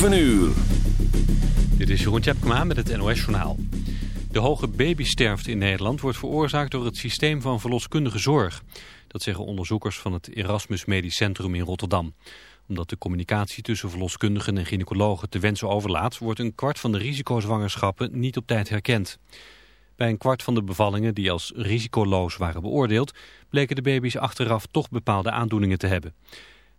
7 uur. Dit is Jeroen Tjepkema met het NOS Journaal. De hoge babysterfte in Nederland wordt veroorzaakt door het systeem van verloskundige zorg. Dat zeggen onderzoekers van het Erasmus Medisch Centrum in Rotterdam. Omdat de communicatie tussen verloskundigen en gynaecologen te wensen overlaat... wordt een kwart van de risicozwangerschappen niet op tijd herkend. Bij een kwart van de bevallingen die als risicoloos waren beoordeeld... bleken de baby's achteraf toch bepaalde aandoeningen te hebben.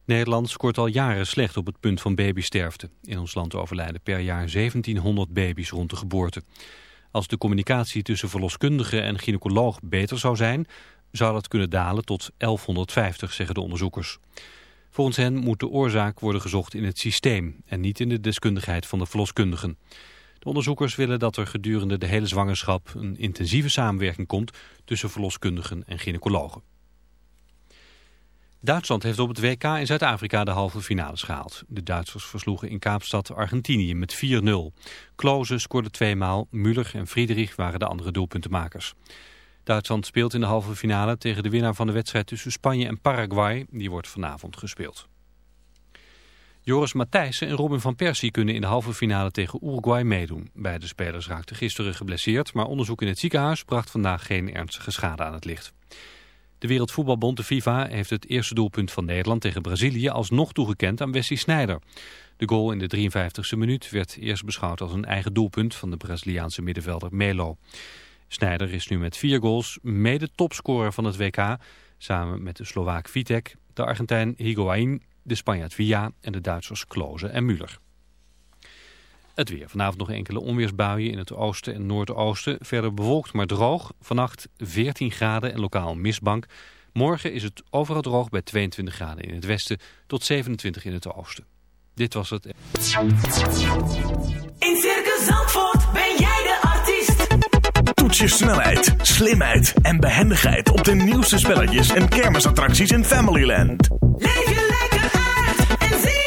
Nederland scoort al jaren slecht op het punt van babysterfte. In ons land overlijden per jaar 1700 baby's rond de geboorte. Als de communicatie tussen verloskundige en gynaecoloog beter zou zijn... zou dat kunnen dalen tot 1150, zeggen de onderzoekers. Volgens hen moet de oorzaak worden gezocht in het systeem... en niet in de deskundigheid van de verloskundigen. De onderzoekers willen dat er gedurende de hele zwangerschap... een intensieve samenwerking komt tussen verloskundigen en gynaecologen. Duitsland heeft op het WK in Zuid-Afrika de halve finales gehaald. De Duitsers versloegen in Kaapstad Argentinië met 4-0. Kloze scoorde tweemaal, Müller en Friedrich waren de andere doelpuntenmakers. Duitsland speelt in de halve finale tegen de winnaar van de wedstrijd tussen Spanje en Paraguay. Die wordt vanavond gespeeld. Joris Matthijssen en Robin van Persie kunnen in de halve finale tegen Uruguay meedoen. Beide spelers raakten gisteren geblesseerd, maar onderzoek in het ziekenhuis bracht vandaag geen ernstige schade aan het licht. De Wereldvoetbalbond, de FIFA, heeft het eerste doelpunt van Nederland tegen Brazilië alsnog toegekend aan Wesley Sneijder. De goal in de 53e minuut werd eerst beschouwd als een eigen doelpunt van de Braziliaanse middenvelder Melo. Sneijder is nu met vier goals mede topscorer van het WK, samen met de Slovaak Vitek, de Argentijn Higuaín, de Spanjaard Villa en de Duitsers Kloze en Müller. Het weer. Vanavond nog enkele onweersbuien in het oosten en noordoosten. Verder bewolkt maar droog. Vannacht 14 graden en lokaal mistbank. Morgen is het overal droog bij 22 graden in het westen tot 27 in het oosten. Dit was het. In Circus Zandvoort ben jij de artiest. Toets je snelheid, slimheid en behendigheid op de nieuwste spelletjes en kermisattracties in Familyland. Leef je lekker uit en zie.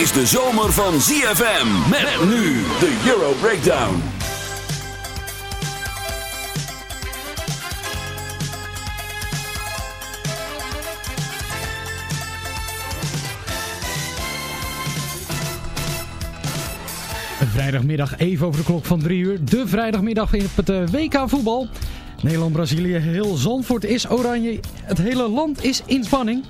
Is de zomer van ZFM. Met nu de Euro Breakdown. Vrijdagmiddag even over de klok van 3 uur. De vrijdagmiddag op het eh, WK voetbal. Nederland-Brazilië, heel Zandvoort is oranje. Het hele land is in spanning.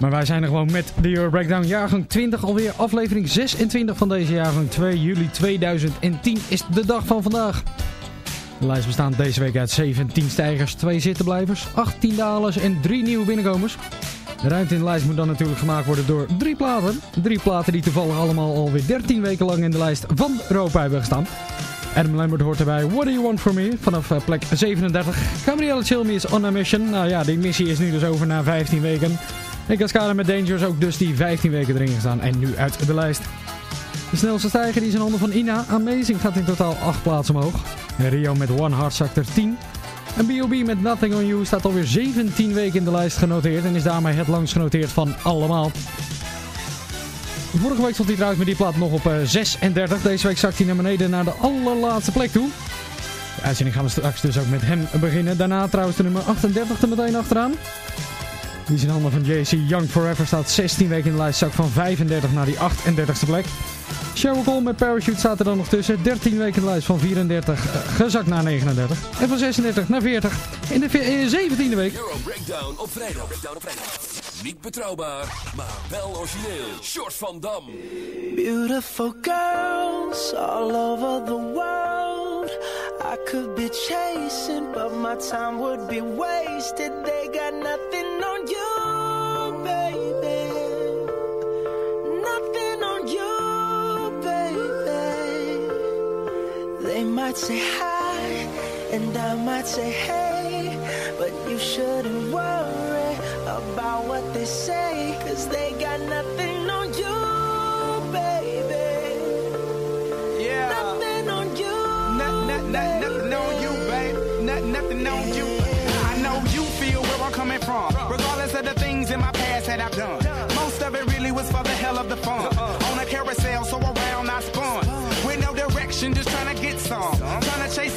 Maar wij zijn er gewoon met de Euro Breakdown jaargang 20. Alweer aflevering 26 van deze jaargang 2 juli 2010 is de dag van vandaag. De lijst bestaat deze week uit 17 stijgers, 2 zittenblijvers, 18 dalers en 3 nieuwe binnenkomers. De ruimte in de lijst moet dan natuurlijk gemaakt worden door drie platen. Drie platen die toevallig allemaal alweer 13 weken lang in de lijst van Europa hebben gestaan. Adam Lambert hoort erbij What Do You Want From Me vanaf eh, plek 37. Gabrielle Chilmi is on a mission. Nou ja, die missie is nu dus over na 15 weken. En Cascada met Dangerous ook dus die 15 weken erin gestaan en nu uit de lijst. De snelste stijger die is in handen van Ina. Amazing gaat in totaal 8 plaatsen omhoog. Rio met One Heart zakt er 10. En B.O.B. met Nothing On You staat alweer 17 weken in de lijst genoteerd. En is daarmee het langst genoteerd van allemaal. Vorige week stond hij trouwens met die plaat nog op eh, 36. Deze week zakt hij naar beneden naar de allerlaatste plek toe. De uitzending gaan we straks dus ook met hem beginnen. Daarna trouwens de nummer 38 er meteen achteraan. Die is in handen van JC Young Forever staat 16 weken in de lijst. Zak van 35 naar die 38ste plek. Sheryl Cole met Parachute staat er dan nog tussen. 13 weken in de lijst van 34 eh, gezakt naar 39. En van 36 naar 40 in de ve- eh, 17e week. Breakdown op vrijdag. Niet betrouwbaar, maar wel origineel. Short van Dam. Beautiful girls all over the world. I could be chasing, but my time would be wasted. They got nothing on you, baby. Nothing on you, baby. They might say hi, and I might say hey, but you shouldn't worry about what they say, cause they got nothing on you, baby. Yeah. Nothing on you. Nothing on you, baby. Nothing on you. I know you feel where I'm coming from, regardless of the things in my past that I've done. Most of it really was for the hell of the fun. Uh-uh. On a carousel, so around I spun. With no direction, just trying to get some. Trying to chase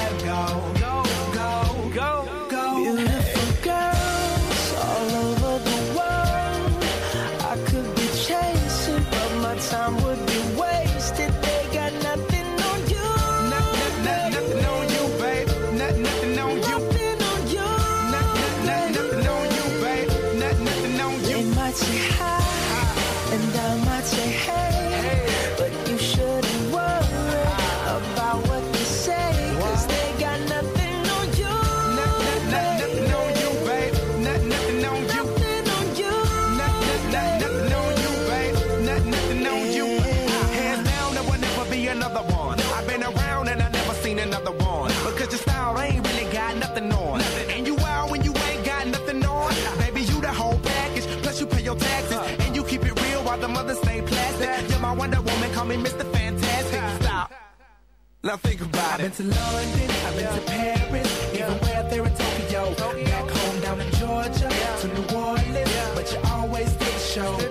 Now think about it. I've been to London, I've been yeah. to Paris, yeah. even where there in Tokyo. Tokyo. Back home down in Georgia, yeah. to New Orleans, but you always did show.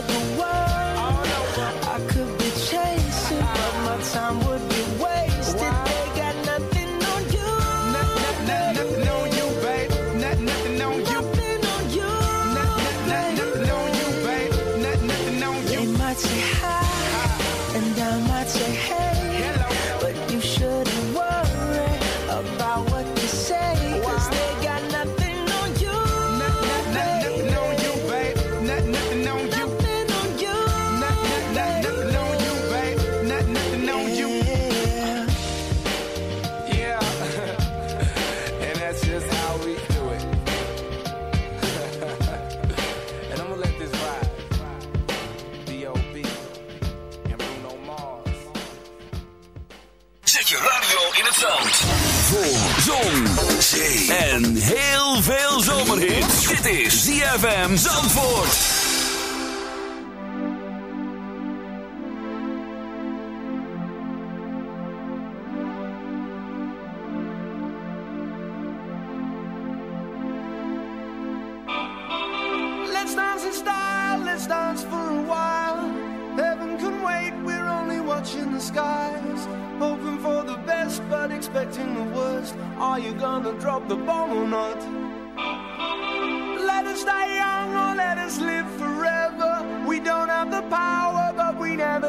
is ZFM Zandvoort.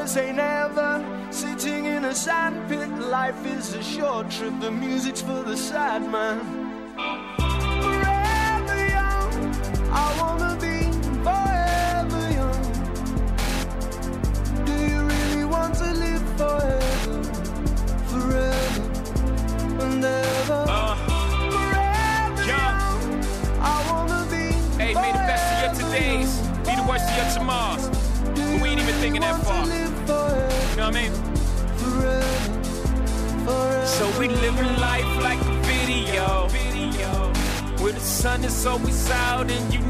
always ain't ever. Sitting in a sandpit, life is a short trip. The music's for the sad man. Forever young, I wanna be forever young. Do you really want to live forever, forever and ever? Uh, forever be. The best of your todays be the worst of your tomorrows. We ain't even thinking that far. You know what I mean? Forever, forever. So we living life like a video. Where the sun is always out and you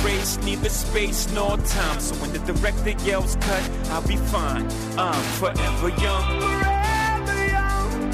erase, neither space nor time. So when the director yells cut, I'll be fine. I'm forever young. Forever young,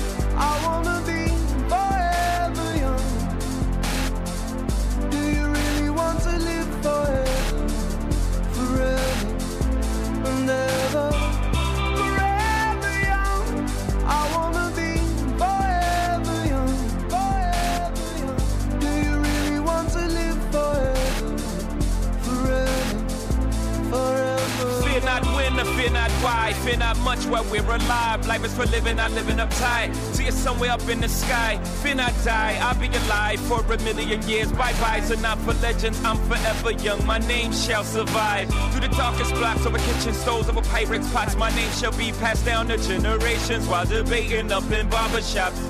why. Not much while we're alive. Life is for living, not living uptight. See you somewhere up in the sky. Not die. I'll be alive for a million years. Bye byes are not for legends. I'm forever young. My name shall survive. Through the darkest blocks over kitchen stoves, over pirates' pots. My name shall be passed down to generations while debating up in barbershops.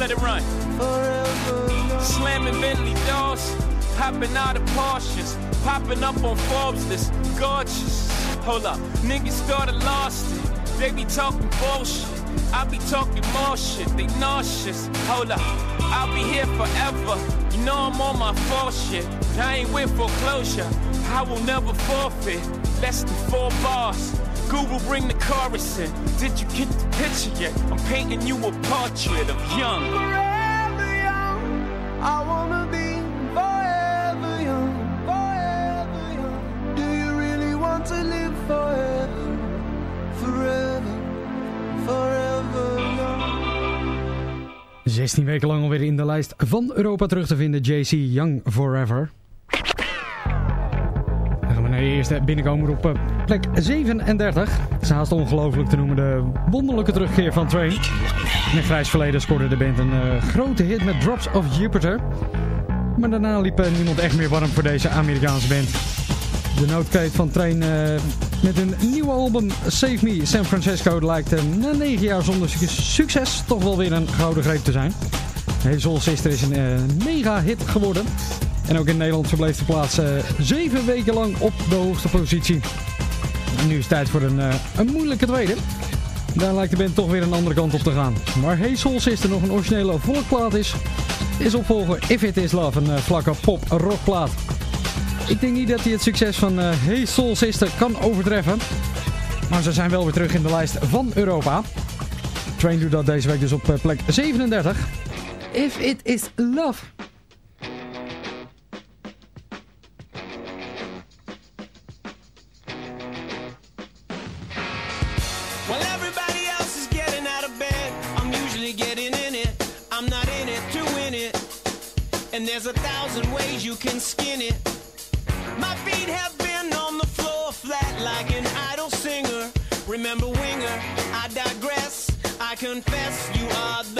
Let it run. forever. Slamming Bentley doors, popping out of Porsches, popping up on Forbes list, gorgeous. Hold up, niggas started lost it. They be talking bullshit. I be talking more shit. They nauseous. Hold up, I'll be here forever. Know I'm on my full shit. But I ain't with foreclosure. I will never forfeit. Less than four bars. Google bring the chorus in. Did you get the picture yet? I'm painting you a portrait of young, I wanna be 16 weken lang alweer in de lijst van Europa terug te vinden. JC Young Forever. Dan gaan we naar de eerste binnenkomer op eh, plek 37. Het is haast ongelooflijk te noemen de wonderlijke terugkeer van Train. In het grijs verleden scoorde de band een eh, grote hit met Drops of Jupiter. Maar daarna liep eh, niemand echt meer warm voor deze Amerikaanse band. De noodkreet van Train eh, met een nieuwe album Save Me San Francisco lijkt eh, na 9 jaar zonder su- succes toch wel weer een gouden greep te zijn. Hey Soul Sister is een eh, mega hit geworden. En ook in Nederland verbleef de plaats 7 weken lang op de hoogste positie. Nu is het tijd voor een, een moeilijke tweede. Daar lijkt de band toch weer een andere kant op te gaan. Maar Hey Soul Sister nog een originele volkplaat is, is opvolger If It Is Love een vlakke pop-rockplaat. Ik denk niet dat hij het succes van eh, Hey Soul Sister kan overtreffen. Maar ze zijn wel weer terug in de lijst van Europa. Train doet dat deze week dus op eh, plek 37. If It Is Love. Confess you are the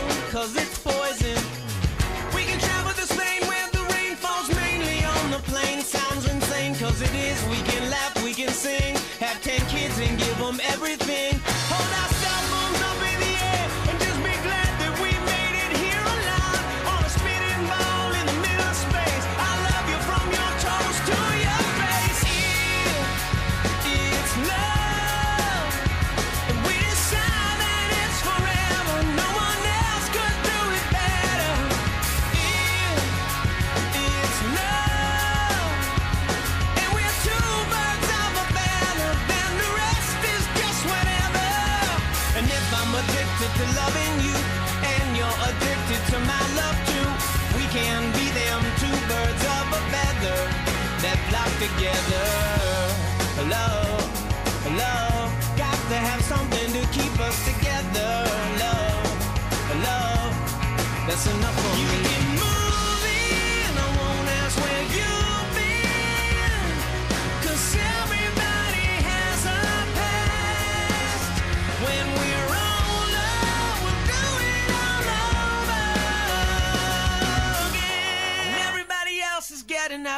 it is we together. love. hello, got to have something to keep us together. Love, love. that's enough for you. me.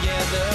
together.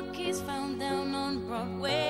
monkeys found down on Broadway.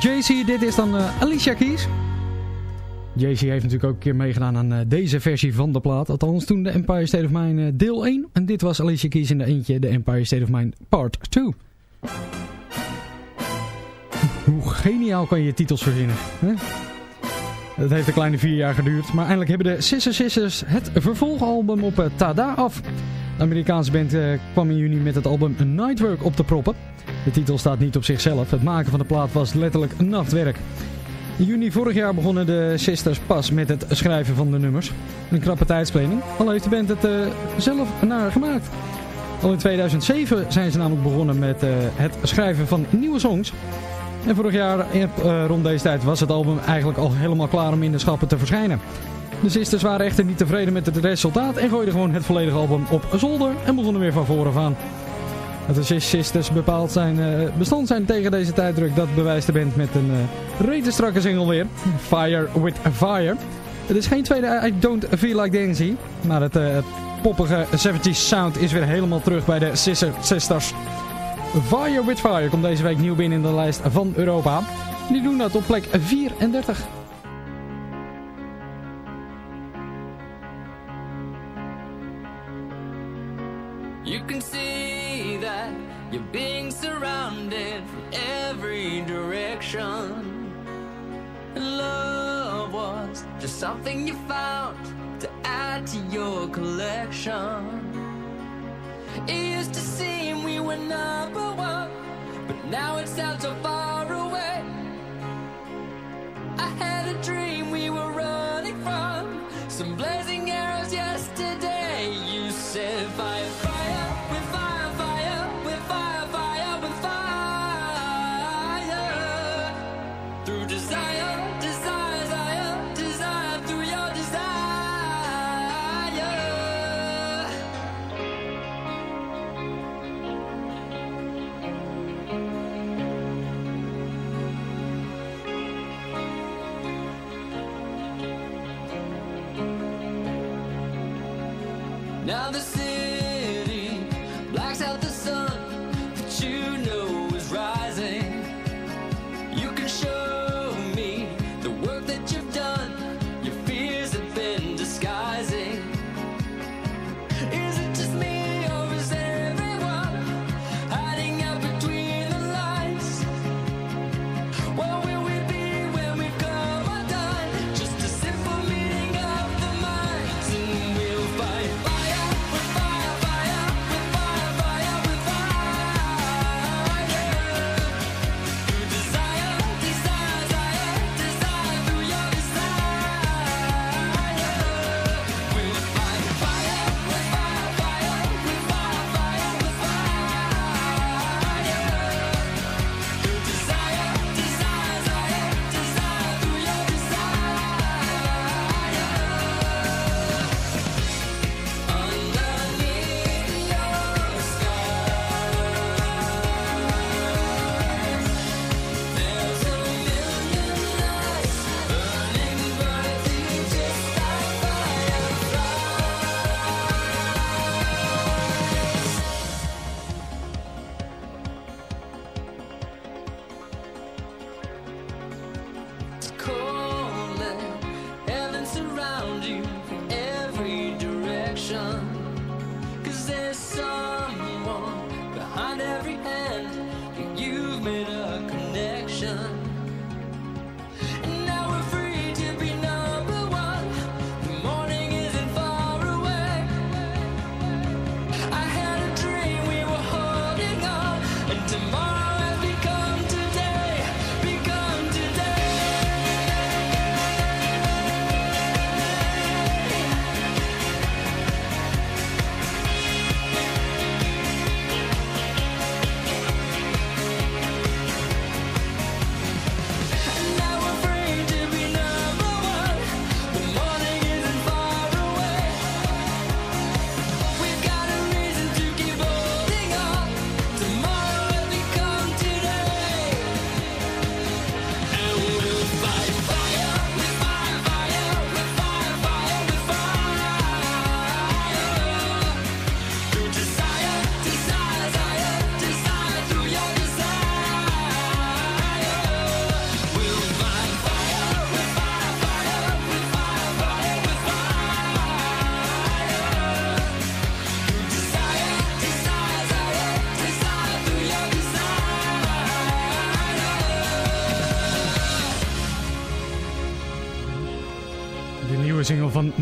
JC, dit is dan eh, Alicia Keys. JC heeft natuurlijk ook een keer meegedaan aan eh, deze versie van de plaat. Althans toen de Empire State of Mind eh, deel 1. En dit was Alicia Keys in de eentje, de Empire State of Mind part 2. Hoe geniaal kan je titels verzinnen? Hè? Het heeft een kleine vier jaar geduurd, maar eindelijk hebben de Sister Sisters het vervolgalbum op eh, Tada af. De Amerikaanse band eh, kwam in juni met het album Nightwork op te proppen. De titel staat niet op zichzelf, het maken van de plaat was letterlijk nachtwerk. In juni vorig jaar begonnen de Sisters pas met het schrijven van de nummers. Een krappe tijdsplanning, al heeft de band het eh, zelf naar gemaakt. Al in 2007 zijn ze namelijk begonnen met eh, het schrijven van nieuwe songs. En vorig jaar, rond deze tijd, was het album eigenlijk al helemaal klaar om in de schappen te verschijnen. De Sisters waren echter niet tevreden met het resultaat en gooiden gewoon het volledige album op zolder en begonnen weer van voren af aan. Dat de Sisters bepaald zijn, eh, bestand zijn tegen deze tijddruk, dat bewijst de band met een uh, rete strakke single weer. Fire with Fire. Het is geen tweede I Don't Feel Like Dancing, maar het eh, poppige 70s sound is weer helemaal terug bij de Sister Sisters. Fire with Fire komt deze week nieuw binnen in de lijst van Europa. Die doen dat op plek 34.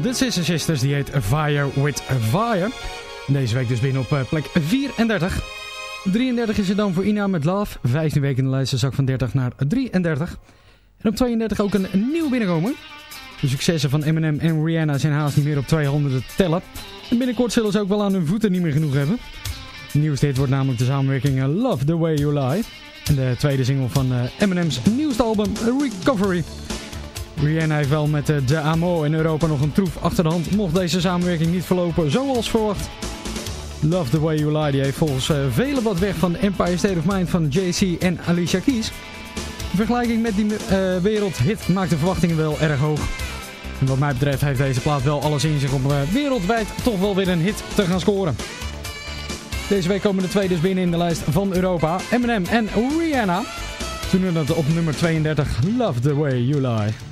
de Sister Sisters, die heet Fire with Fire. Deze week dus binnen op eh, plek 34. 33 is het dan voor Ina met Love. 15 weken in de lijst, zak van 30 naar 33. En op 32 ook een nieuw binnenkomen. De successen van Eminem en Rihanna zijn haast niet meer op 200 te tellen. En binnenkort zullen ze ook wel aan hun voeten niet meer genoeg hebben. Nieuwste dit wordt namelijk de samenwerking eh, Love The Way You Lie. En de tweede single van eh, Eminem's nieuwste album Recovery. Rihanna heeft wel met eh, De Amo in Europa nog een troef achter de hand. Mocht deze samenwerking niet verlopen zoals verwacht. Love the Way You Lie die heeft volgens eh, velen wat weg van Empire State of Mind van JC en Alicia Keys. In vergelijking met die eh, wereldhit maakt de verwachtingen wel erg hoog. En wat mij betreft heeft deze plaat wel alles in zich om wereldwijd toch wel weer een hit te gaan scoren. Deze week komen de twee dus binnen in de lijst van Europa. Eminem en Rihanna. Toen het op nummer 32 Love the Way You Lie.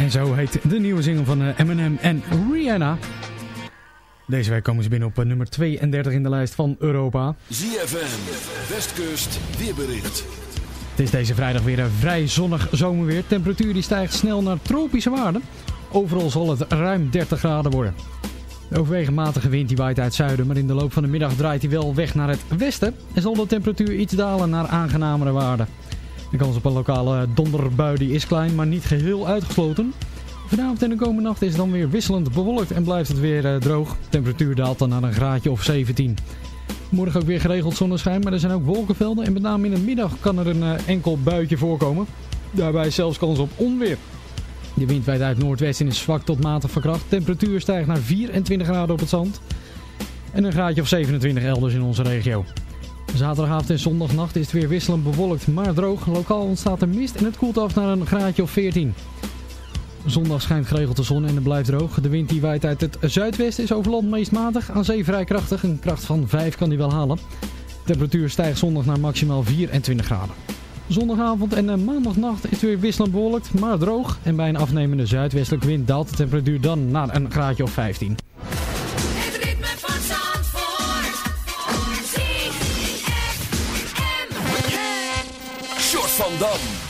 En zo heet de nieuwe single van eh, Eminem en Rihanna. Deze week komen ze binnen op eh, nummer 32 in de lijst van Europa. ZFM, Westkust, weerbericht. Het is deze vrijdag weer een vrij zonnig zomerweer. Temperatuur die stijgt snel naar tropische waarden. Overal zal het ruim 30 graden worden. De overwegend matige wind die waait uit het zuiden, maar in de loop van de middag draait hij wel weg naar het westen. En zal de temperatuur iets dalen naar aangenamere waarden. De kans op een lokale donderbui die is klein, maar niet geheel uitgesloten. Vanavond en de komende nacht is het dan weer wisselend bewolkt en blijft het weer eh, droog. De temperatuur daalt dan naar een graadje of 17. Morgen ook weer geregeld zonneschijn, maar er zijn ook wolkenvelden. En met name in de middag kan er een eh, enkel buitje voorkomen. Daarbij zelfs kans op onweer. De wind waait uit noordwesten is zwak tot matig verkracht. Temperatuur stijgt naar 24 graden op het zand. En een graadje of 27 elders in onze regio. Zaterdagavond en zondagnacht is het weer wisselend bewolkt, maar droog. Lokaal ontstaat er mist en het koelt af naar een graadje of 14. Zondag schijnt geregeld de zon en het blijft droog. De wind die waait uit het zuidwesten is over land meest matig. Aan zee vrij krachtig. Een kracht van 5 kan die wel halen. De temperatuur stijgt zondag naar maximaal 24 graden. Zondagavond en eh, maandagnacht is het weer wisselend bewolkt, maar droog. En bij een afnemende zuidwestelijke wind daalt de temperatuur dan naar een graadje of 15. Amsterdam.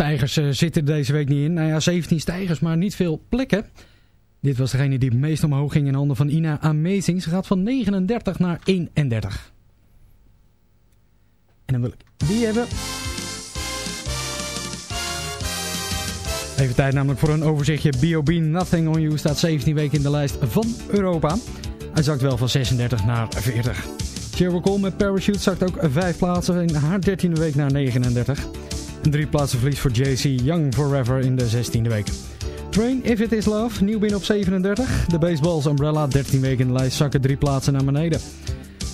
Stijgers eh, zitten deze week niet in. Nou ja, 17 stijgers, maar niet veel plekken. Dit was degene die het meest omhoog ging in handen van Ina Amazing. Ze gaat van 39 naar 31. En dan wil ik die hebben. Even tijd namelijk voor een overzichtje. B.O.B. Nothing On You staat 17 weken in de lijst van Europa. Hij zakt wel van 36 naar 40. Cheryl Cole met Parachute zakt ook 5 plaatsen in haar 13e week naar 39. Drie plaatsen verlies voor JC Young Forever in de 16e week. Train If It Is Love, nieuw binnen op 37. De Baseballs Umbrella, 13 weken in de lijst, zakken drie plaatsen naar beneden.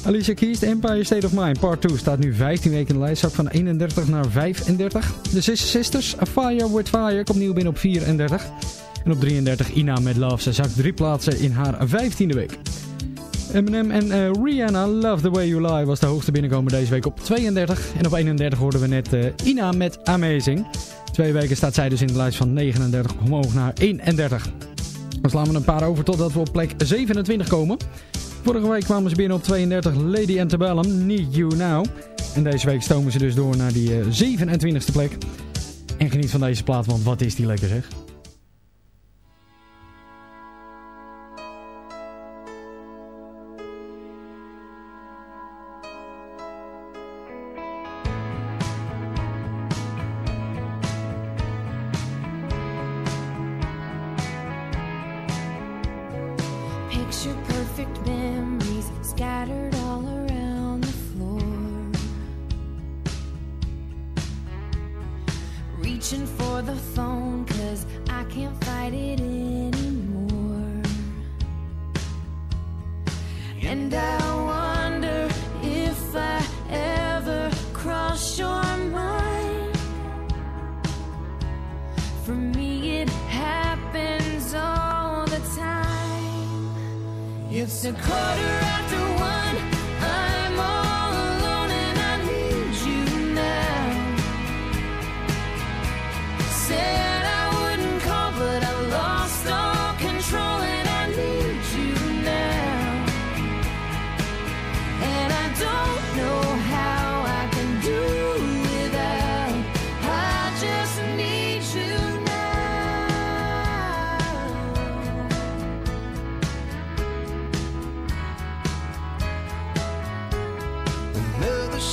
Alicia Keys, Empire State of Mind, part 2, staat nu 15 weken in de lijst, zakt van 31 naar 35. De Sister Sisters, A Fire With Fire, komt nieuw binnen op 34. En op 33 Ina met Love, ze zakt drie plaatsen in haar 15e week. Eminem en eh, Rihanna, Love The Way You Lie, was de hoogste binnenkomer deze week op 32. En op 31 hoorden we net eh, Ina met Amazing. Twee weken staat zij dus in de lijst van 39 omhoog naar 31. Dan slaan we een paar over totdat we op plek 27 komen. Vorige week kwamen ze binnen op 32 Lady Antebellum, Need You Now. En deze week stomen ze dus door naar die eh, 27e plek. En geniet van deze plaat, want wat is die lekker zeg.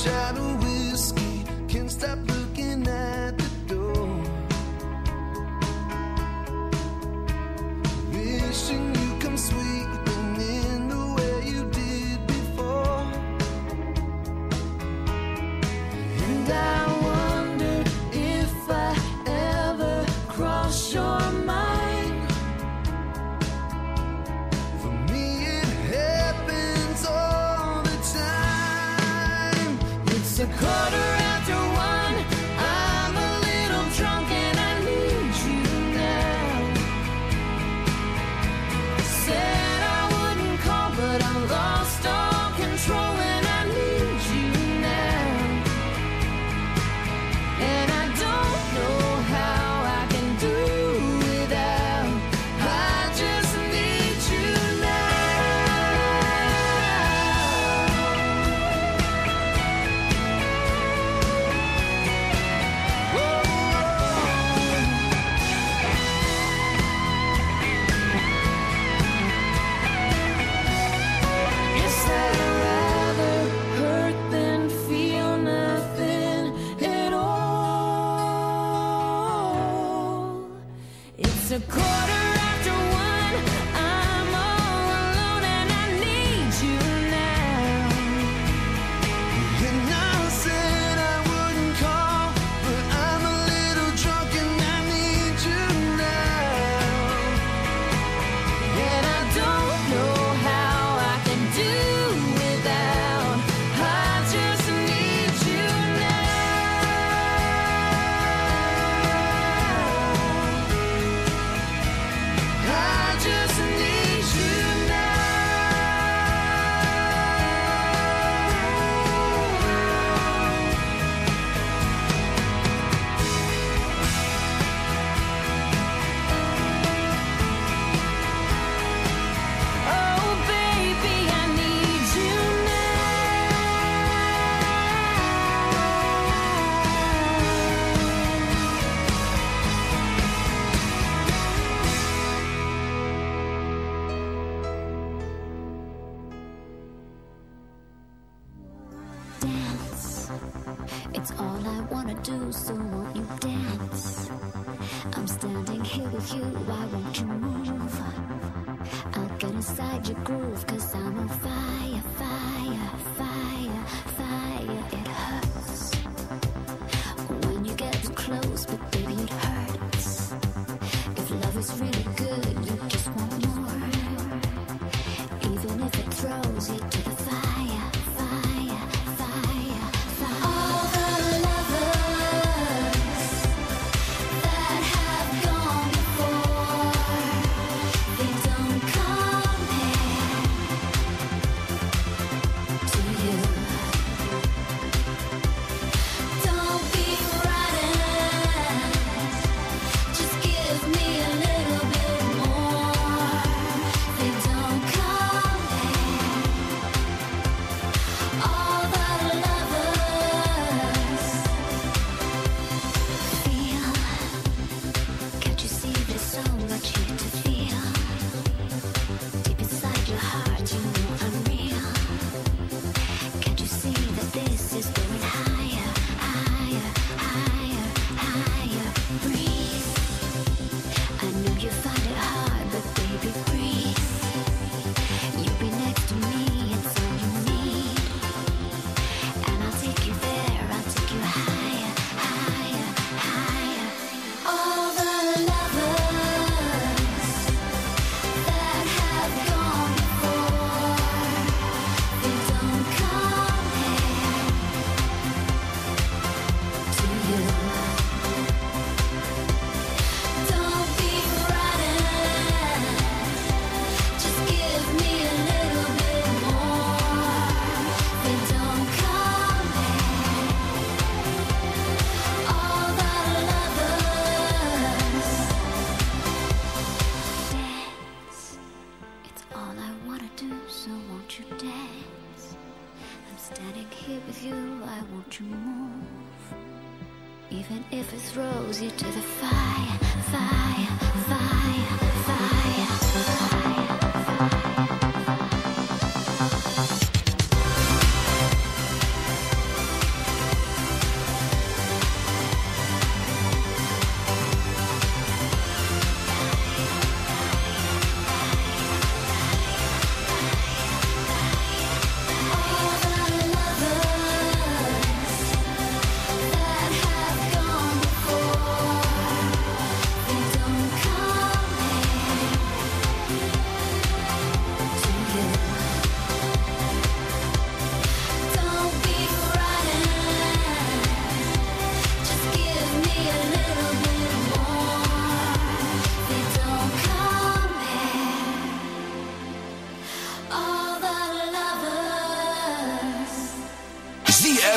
shadow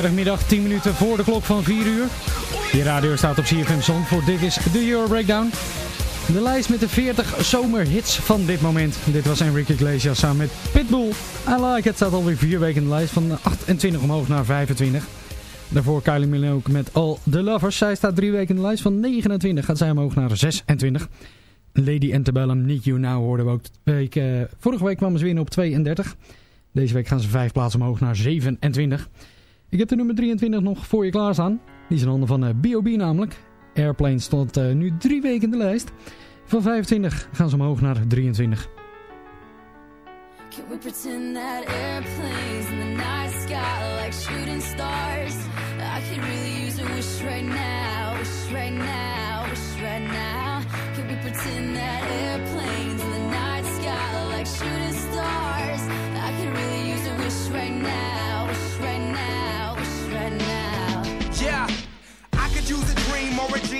Vrijdagmiddag 10 minuten voor de klok van 4 uur. Je radio staat op CFM Zandvoort. Dit is de Euro Breakdown. De lijst met de 40 zomerhits van dit moment. Dit was Enrique Iglesias samen met Pitbull. I Like It staat alweer 4 weken in de lijst. Van 28 omhoog naar 25. Daarvoor Kylie Minogue met All The Lovers. Zij staat 3 weken in de lijst. Van 29 gaat zij omhoog naar 26. Lady Antebellum, Need You Now hoorden we ook. Week, eh, vorige week kwamen ze weer op 32. Deze week gaan ze 5 plaatsen omhoog naar 27. Ik heb de nummer 23 nog voor je klaarstaan. Die is in handen van eh, B.O.B. namelijk. Airplane stond eh, nu 3 weken in de lijst. Van 25 gaan ze omhoog naar 23. Can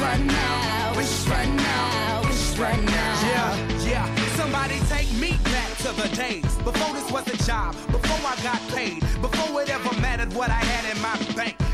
Right now, wish right now, wish right now. Yeah, yeah. Somebody take me back to the days before this was a job, before I got paid, before it ever mattered what I had in my bank.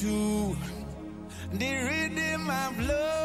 Into the rhythm of love.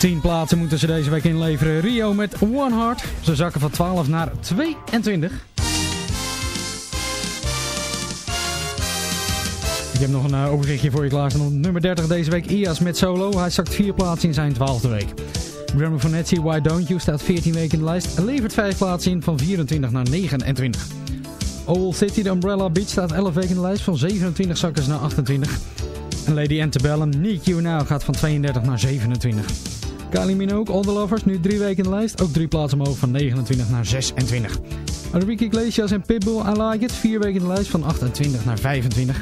10 plaatsen moeten ze deze week inleveren. Rio met One Heart. Ze zakken van 12 naar 22. Ik heb nog een eh, overzichtje voor je klaarstaan. Nummer 30 deze week Ias met Solo. Hij zakt 4 plaatsen in zijn 12e week. Grammy Vanetti, Why Don't You staat 14 weken in de lijst. Levert 5 plaatsen in van 24 naar 29. Owl City, The Umbrella Beach staat 11 weken in de lijst. Van 27 zakken naar 28. En Lady Antebellum, Need You Now gaat van 32 naar 27. Kylie Minogue, All nu drie weken in de lijst. Ook drie plaatsen omhoog van 29 naar 26. Enrique Iglesias en Pitbull, I Like It, vier weken in de lijst van 28 naar 25.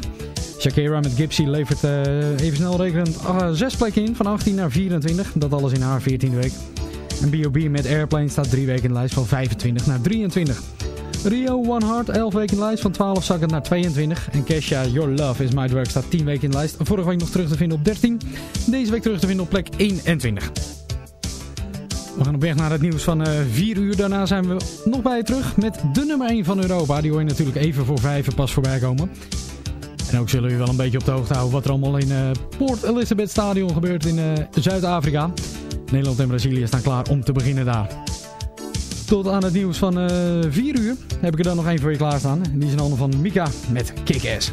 Shakira met Gypsy levert eh, even snel rekenend uh, zes plekken in, van 18 naar 24. Dat alles in haar 14e week. En B.O.B. met Airplane staat drie weken in de lijst van 25 naar 23. Rio One Heart, 11 weken in de lijst van 12 zakken naar 22. En Kesha Your Love Is My Drug staat 10 weken in de lijst. Vorige week nog terug te vinden op 13. Deze week terug te vinden op plek 21. We gaan op weg naar het nieuws van eh 4 uur. Daarna zijn we nog bij je terug met de nummer 1 van Europa. Die hoor je natuurlijk even voor 5 pas voorbij komen. En ook zullen we wel een beetje op de hoogte houden wat er allemaal in eh Port Elizabeth Stadion gebeurt in eh, Zuid-Afrika. Nederland en Brazilië staan klaar om te beginnen daar. Tot aan het nieuws van eh 4 uur heb ik er dan nog één voor je klaarstaan. Die is in handen van Mika met Kick-Ass.